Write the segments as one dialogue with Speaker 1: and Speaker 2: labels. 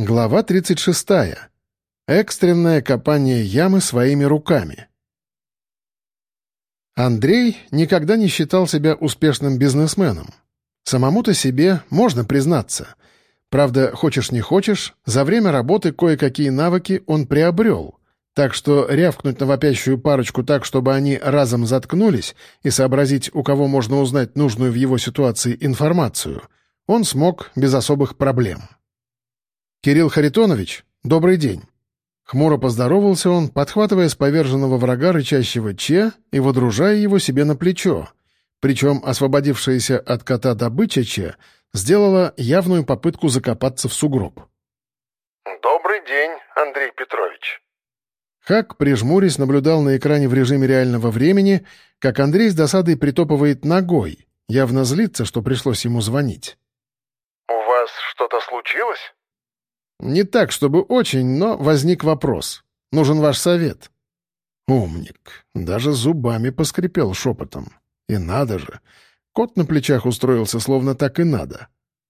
Speaker 1: Глава 36. Экстренное копание ямы своими руками. Андрей никогда не считал себя успешным бизнесменом. Самому-то себе можно признаться. Правда, хочешь не хочешь, за время работы кое-какие навыки он приобрел. Так что рявкнуть на вопящую парочку так, чтобы они разом заткнулись и сообразить, у кого можно узнать нужную в его ситуации информацию, он смог без особых проблем. «Кирилл Харитонович, добрый день!» Хмуро поздоровался он, подхватывая с поверженного врага рычащего Че и водружая его себе на плечо. Причем освободившаяся от кота добыча Че сделала явную попытку закопаться в сугроб.
Speaker 2: «Добрый день, Андрей Петрович!»
Speaker 1: Хак, прижмурясь, наблюдал на экране в режиме реального времени, как Андрей с досадой притопывает ногой, явно злится, что пришлось ему звонить.
Speaker 2: «У вас что-то случилось?»
Speaker 1: Не так, чтобы очень, но возник вопрос. Нужен ваш совет. Умник. Даже зубами поскрипел шепотом. И надо же. Кот на плечах устроился, словно так и надо.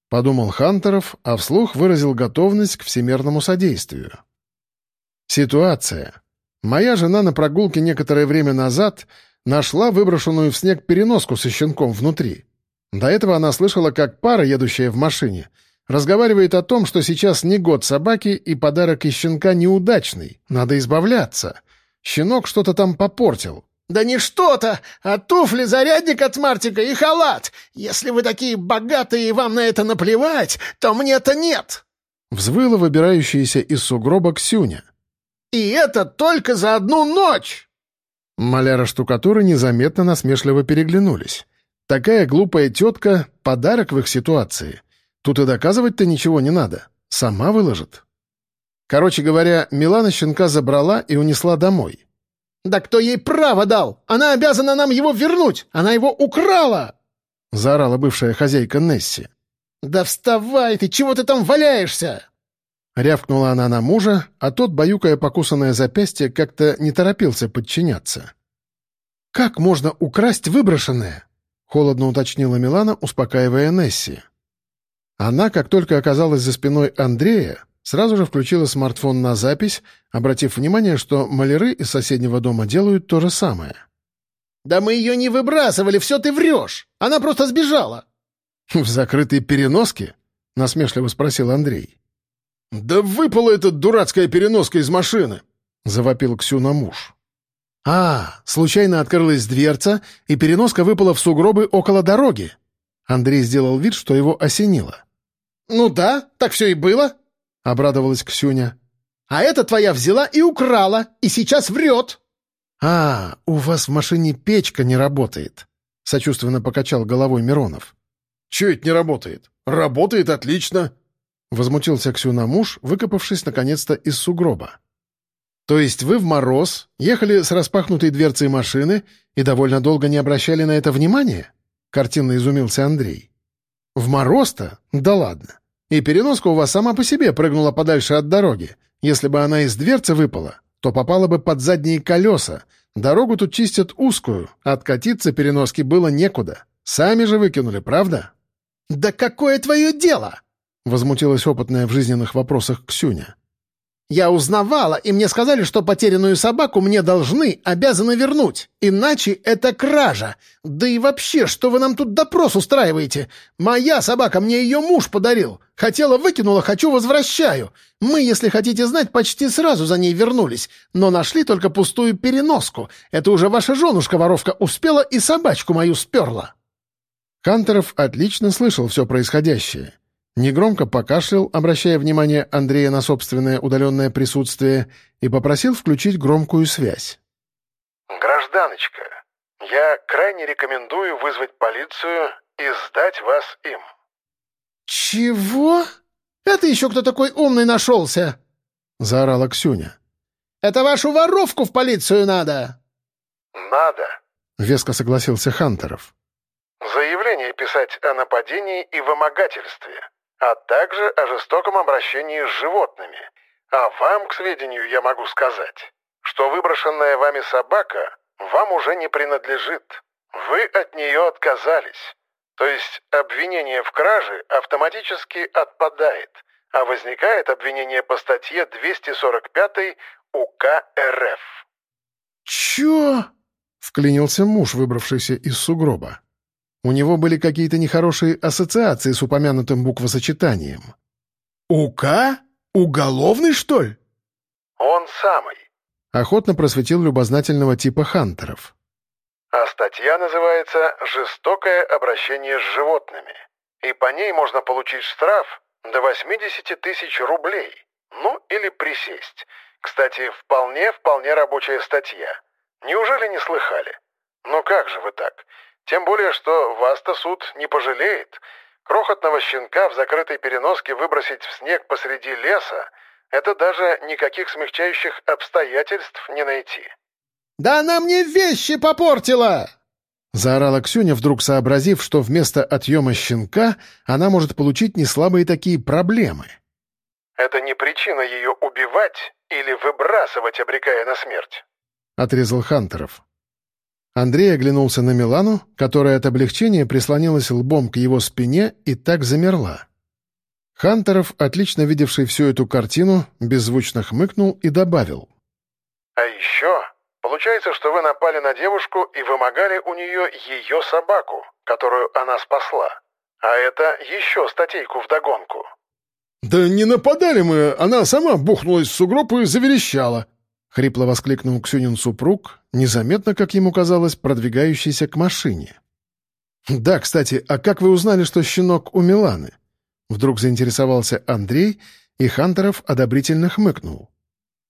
Speaker 1: Подумал Хантеров, а вслух выразил готовность к всемирному содействию. Ситуация. Моя жена на прогулке некоторое время назад нашла выброшенную в снег переноску со щенком внутри. До этого она слышала, как пара, едущая в машине, Разговаривает о том, что сейчас не год собаки, и подарок из щенка неудачный. Надо избавляться. Щенок что-то там попортил.
Speaker 3: «Да не что-то, а туфли, зарядник от Мартика и халат. Если вы такие богатые и вам на это наплевать, то мне-то нет!»
Speaker 1: Взвыла выбирающаяся из сугроба Ксюня.
Speaker 3: «И это только за одну ночь!»
Speaker 1: Маляра штукатуры незаметно насмешливо переглянулись. Такая глупая тетка — подарок в их ситуации — Тут и доказывать-то ничего не надо. Сама выложит. Короче говоря, Милана щенка забрала и унесла домой.
Speaker 3: «Да кто ей право дал? Она обязана нам его вернуть! Она его украла!»
Speaker 1: — заорала бывшая хозяйка Несси.
Speaker 3: «Да вставай ты! Чего ты там валяешься?»
Speaker 1: Рявкнула она на мужа, а тот, баюкая покусанное запястье, как-то не торопился подчиняться. «Как можно украсть выброшенное?» — холодно уточнила Милана, успокаивая Несси. Она, как только оказалась за спиной Андрея, сразу же включила смартфон на запись, обратив внимание, что маляры из соседнего дома делают то же самое.
Speaker 3: «Да мы ее не выбрасывали, все ты врешь! Она просто сбежала!»
Speaker 1: «В закрытой переноске?» — насмешливо спросил Андрей.
Speaker 4: «Да выпала эта дурацкая переноска из машины!» — завопил Ксюна муж.
Speaker 1: «А, случайно открылась дверца, и переноска выпала в сугробы около дороги». Андрей сделал вид, что его осенило.
Speaker 3: «Ну да, так все и было», — обрадовалась Ксюня. «А эта твоя взяла и украла, и сейчас врет».
Speaker 1: «А, у вас в машине печка не работает», — сочувственно покачал головой Миронов.
Speaker 4: «Чего это не работает? Работает отлично», —
Speaker 1: возмутился Ксюна муж, выкопавшись наконец-то из сугроба. «То есть вы в мороз ехали с распахнутой дверцей машины и довольно долго не обращали на это внимания?» — картинно изумился Андрей. «В мороз-то? Да ладно. И переноска у вас сама по себе прыгнула подальше от дороги. Если бы она из дверцы выпала, то попала бы под задние колеса. Дорогу тут чистят узкую, а откатиться переноски было некуда. Сами же выкинули, правда?»
Speaker 3: «Да какое твое дело?»
Speaker 1: — возмутилась опытная в жизненных вопросах Ксюня.
Speaker 3: Я узнавала, и мне сказали, что потерянную собаку мне должны, обязаны вернуть. Иначе это кража. Да и вообще, что вы нам тут допрос устраиваете? Моя собака, мне ее муж подарил. Хотела выкинула, хочу возвращаю. Мы, если хотите знать, почти сразу за ней вернулись, но нашли только пустую переноску. Это уже ваша женушка-воровка успела и собачку мою сперла».
Speaker 1: Хантеров отлично слышал все происходящее. Негромко покашлял, обращая внимание Андрея на собственное удаленное присутствие, и попросил включить громкую связь.
Speaker 2: «Гражданочка, я крайне рекомендую вызвать полицию и сдать вас им».
Speaker 3: «Чего? Это еще кто такой умный нашелся?»
Speaker 1: — заорала Ксюня.
Speaker 3: «Это вашу воровку в полицию надо!»
Speaker 2: «Надо», —
Speaker 1: веско согласился Хантеров.
Speaker 2: «Заявление писать о нападении и вымогательстве а также о жестоком обращении с животными. А вам, к сведению, я могу сказать, что выброшенная вами собака вам уже не принадлежит. Вы от нее отказались. То есть обвинение в краже автоматически отпадает. а возникает обвинение по статье 245 УК РФ.
Speaker 1: «Чё?» — вклинился муж, выбравшийся из сугроба. У него были какие-то нехорошие ассоциации с упомянутым буквосочетанием.
Speaker 4: «УК? Уголовный, что ли?»
Speaker 2: «Он самый», —
Speaker 1: охотно просветил любознательного типа Хантеров.
Speaker 2: «А статья называется «Жестокое обращение с животными», и по ней можно получить штраф до 80 тысяч рублей, ну или присесть. Кстати, вполне-вполне рабочая статья. Неужели не слыхали? Ну как же вы так? Тем более, что вас-то суд не пожалеет. Крохотного щенка в закрытой переноске выбросить в снег посреди леса — это даже никаких смягчающих обстоятельств не найти.
Speaker 3: «Да она мне вещи попортила!»
Speaker 1: Заорала Ксюня, вдруг сообразив, что вместо отъема щенка она может получить неслабые такие проблемы.
Speaker 2: «Это не причина ее убивать или выбрасывать, обрекая на смерть», —
Speaker 1: отрезал Хантеров. Андрей оглянулся на Милану, которая от облегчения прислонилась лбом к его спине и так замерла. Хантеров, отлично видевший всю эту картину, беззвучно хмыкнул и добавил.
Speaker 2: «А еще получается, что вы напали на девушку и вымогали у нее ее собаку, которую она спасла. А это еще статейку вдогонку».
Speaker 4: «Да не нападали мы, она сама бухнулась в сугроб и заверещала», —
Speaker 1: хрипло воскликнул Ксюнин супруг, незаметно, как ему казалось, продвигающийся к машине. «Да, кстати, а как вы узнали, что щенок у Миланы?» Вдруг заинтересовался Андрей, и Хантеров одобрительно хмыкнул.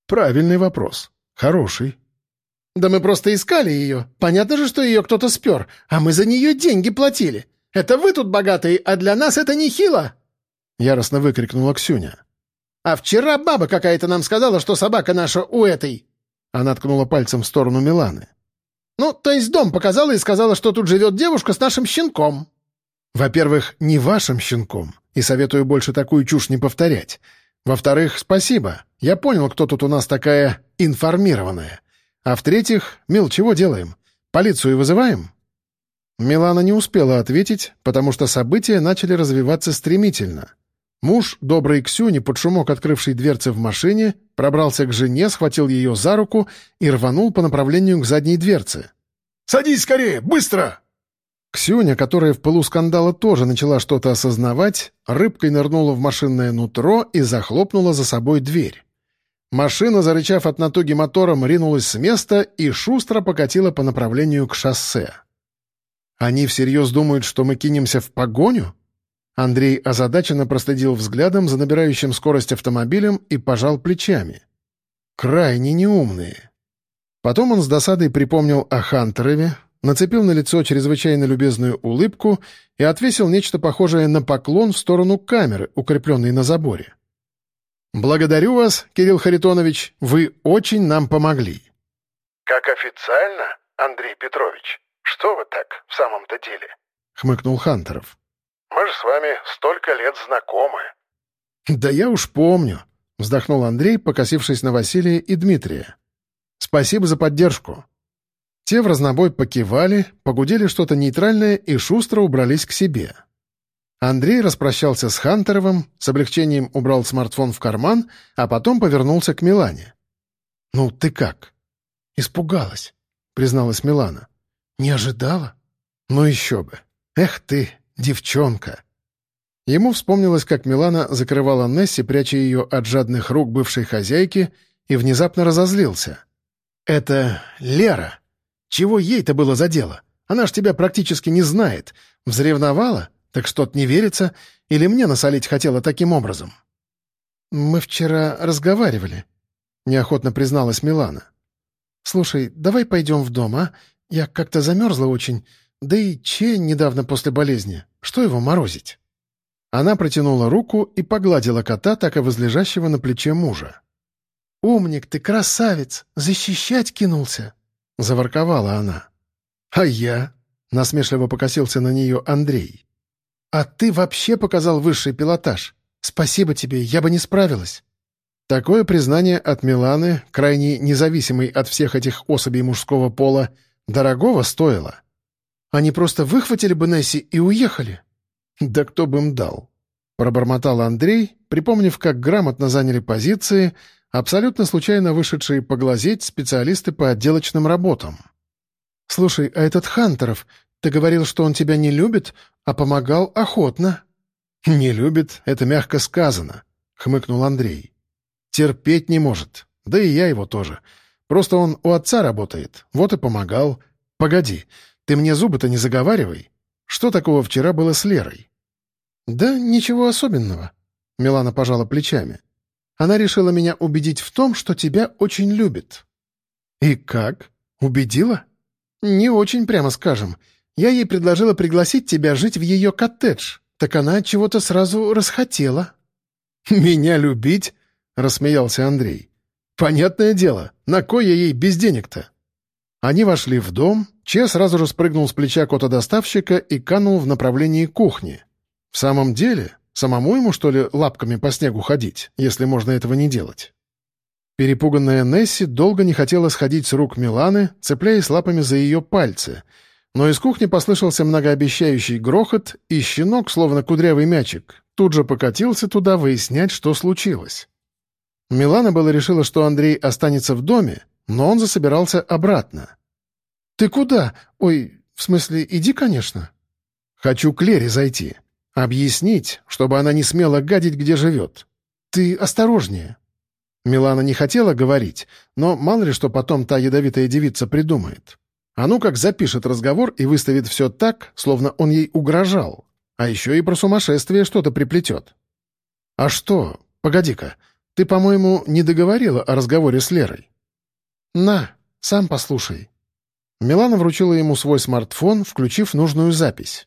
Speaker 1: «Правильный вопрос. Хороший».
Speaker 3: «Да мы просто искали ее. Понятно же, что ее кто-то спер, а мы за нее деньги платили. Это вы тут богатые, а для нас это нехило!»
Speaker 1: Яростно выкрикнула Ксюня.
Speaker 3: А вчера баба какая-то нам сказала, что собака наша у этой...»
Speaker 1: Она ткнула пальцем в сторону Миланы.
Speaker 3: «Ну, то есть дом показала и сказала, что тут живет девушка с нашим щенком».
Speaker 1: «Во-первых, не вашим щенком, и советую больше такую чушь не повторять. Во-вторых, спасибо. Я понял, кто тут у нас такая информированная. А в-третьих, Мил, чего делаем? Полицию вызываем?» Милана не успела ответить, потому что события начали развиваться стремительно. Муж, добрый Ксюни, под шумок открывший дверцы в машине, пробрался к жене, схватил ее за руку и рванул по направлению к задней дверце.
Speaker 4: «Садись скорее! Быстро!»
Speaker 1: Ксюня, которая в пылу скандала тоже начала что-то осознавать, рыбкой нырнула в машинное нутро и захлопнула за собой дверь. Машина, зарычав от натуги мотором, ринулась с места и шустро покатила по направлению к шоссе. «Они всерьез думают, что мы кинемся в погоню?» Андрей озадаченно проследил взглядом за набирающим скорость автомобилем и пожал плечами. «Крайне неумные». Потом он с досадой припомнил о Хантерове, нацепил на лицо чрезвычайно любезную улыбку и отвесил нечто похожее на поклон в сторону камеры, укрепленной на заборе. «Благодарю вас, Кирилл Харитонович, вы очень нам помогли».
Speaker 2: «Как официально, Андрей Петрович? Что вы так в самом-то деле?»
Speaker 1: — хмыкнул Хантеров.
Speaker 2: Мы же с вами столько лет знакомы».
Speaker 1: «Да я уж помню», — вздохнул Андрей, покосившись на Василия и Дмитрия. «Спасибо за поддержку». Те в разнобой покивали, погудели что-то нейтральное и шустро убрались к себе. Андрей распрощался с Хантеровым, с облегчением убрал смартфон в карман, а потом повернулся к Милане. «Ну, ты как?» «Испугалась», — призналась Милана. «Не ожидала?» «Ну еще бы! Эх ты, Девчонка. Ему вспомнилось, как Милана закрывала Несси, пряча ее от жадных рук бывшей хозяйки, и внезапно разозлился. «Это Лера. Чего ей-то было за дело? Она ж тебя практически не знает. Взревновала? Так что-то не верится? Или мне насолить хотела таким образом?» «Мы вчера разговаривали», — неохотно призналась Милана. «Слушай, давай пойдем в дом, а? Я как-то замерзла очень. Да и Че недавно после болезни. Что его морозить?» Она протянула руку и погладила кота, так и возлежащего на плече мужа. «Умник ты, красавец! Защищать кинулся!» — заворковала она. «А я?» — насмешливо покосился на нее Андрей. «А ты вообще показал высший пилотаж. Спасибо тебе, я бы не справилась». Такое признание от Миланы, крайне независимой от всех этих особей мужского пола, дорогого стоило. Они просто выхватили бы Несси и уехали. Да кто бы им дал? пробормотал Андрей, припомнив, как грамотно заняли позиции абсолютно случайно вышедшие поглазеть специалисты по отделочным работам. «Слушай, а этот Хантеров, ты говорил, что он тебя не любит, а помогал охотно». «Не любит, это мягко сказано», — хмыкнул Андрей. «Терпеть не может, да и я его тоже. Просто он у отца работает, вот и помогал. Погоди, ты мне зубы-то не заговаривай. Что такого вчера было с Лерой?» «Да ничего особенного», — Милана пожала плечами. «Она решила меня убедить в том, что тебя очень любит». «И как? Убедила?» «Не очень, прямо скажем. Я ей предложила пригласить тебя жить в ее коттедж. Так она чего-то сразу расхотела». «Меня любить?» — рассмеялся Андрей. «Понятное дело, на кой я ей без денег-то?» Они вошли в дом, Че сразу же спрыгнул с плеча кота-доставщика и канул в направлении кухни. В самом деле, самому ему, что ли, лапками по снегу ходить, если можно этого не делать? Перепуганная Несси долго не хотела сходить с рук Миланы, цепляясь лапами за ее пальцы. Но из кухни послышался многообещающий грохот, и щенок, словно кудрявый мячик, тут же покатился туда выяснять, что случилось. Милана было решила, что Андрей останется в доме, но он засобирался обратно. «Ты куда? Ой, в смысле, иди, конечно». «Хочу к Лере зайти. Объяснить, чтобы она не смела гадить, где живет. Ты осторожнее». Милана не хотела говорить, но мало ли что потом та ядовитая девица придумает. А ну как запишет разговор и выставит все так, словно он ей угрожал. А еще и про сумасшествие что-то приплетет. «А что? Погоди-ка. Ты, по-моему, не договорила о разговоре с Лерой?» «На, сам послушай». Милана вручила ему свой смартфон, включив нужную запись.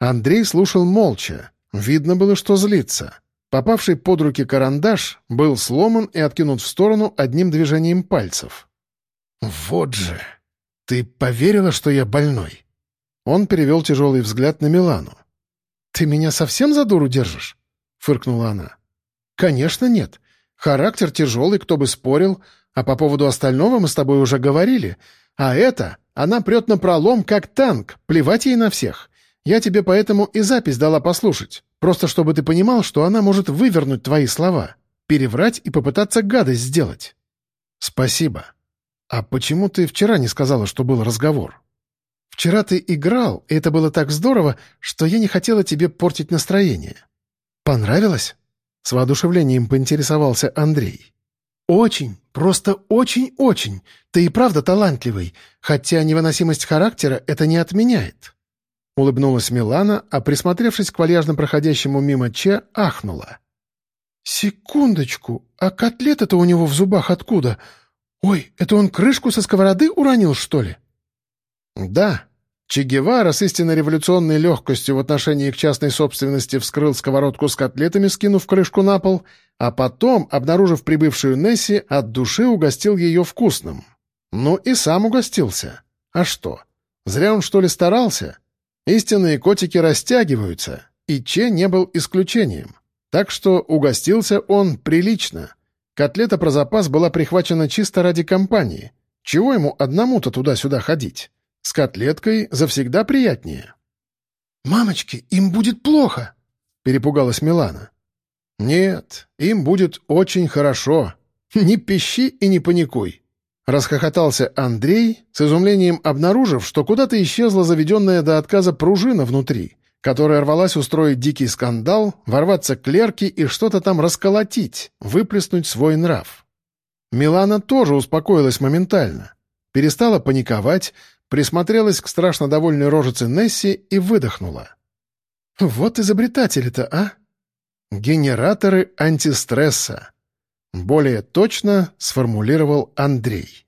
Speaker 1: Андрей слушал молча. Видно было, что злится. Попавший под руки карандаш был сломан и откинут в сторону одним движением пальцев. «Вот же! Ты поверила, что я больной?» Он перевел тяжелый взгляд на Милану. «Ты меня совсем за дуру держишь?» — фыркнула она. «Конечно нет. Характер тяжелый, кто бы спорил, а по поводу остального мы с тобой уже говорили. А это, она прет на пролом, как танк, плевать ей на всех. Я тебе поэтому и запись дала послушать. Просто чтобы ты понимал, что она может вывернуть твои слова, переврать и попытаться гадость сделать. Спасибо. А почему ты вчера не сказала, что был разговор? Вчера ты играл, и это было так здорово, что я не хотела тебе портить настроение. Понравилось? С воодушевлением поинтересовался Андрей. «Очень, просто очень-очень. Ты и правда талантливый, хотя невыносимость характера это не отменяет». Улыбнулась Милана, а, присмотревшись к вальяжно проходящему мимо Че, ахнула. «Секундочку, а котлета-то у него в зубах откуда? Ой, это он крышку со сковороды уронил, что ли?» «Да». Че Гевара с истинно революционной легкостью в отношении к частной собственности вскрыл сковородку с котлетами, скинув крышку на пол, а потом, обнаружив прибывшую Несси, от души угостил ее вкусным. Ну и сам угостился. А что? Зря он, что ли, старался? Истинные котики растягиваются, и Че не был исключением. Так что угостился он прилично. Котлета про запас была прихвачена чисто ради компании. Чего ему одному-то туда-сюда ходить? С котлеткой завсегда приятнее. «Мамочки, им будет плохо!» — перепугалась Милана. «Нет, им будет очень хорошо. Не пищи и не паникуй. Расхохотался Андрей, с изумлением обнаружив, что куда-то исчезла заведенная до отказа пружина внутри, которая рвалась устроить дикий скандал, ворваться к Лерке и что-то там расколотить, выплеснуть свой нрав. Милана тоже успокоилась моментально. Перестала паниковать, присмотрелась к страшно довольной рожице Несси и выдохнула. «Вот изобретатели-то, а? Генераторы антистресса». Более точно сформулировал Андрей.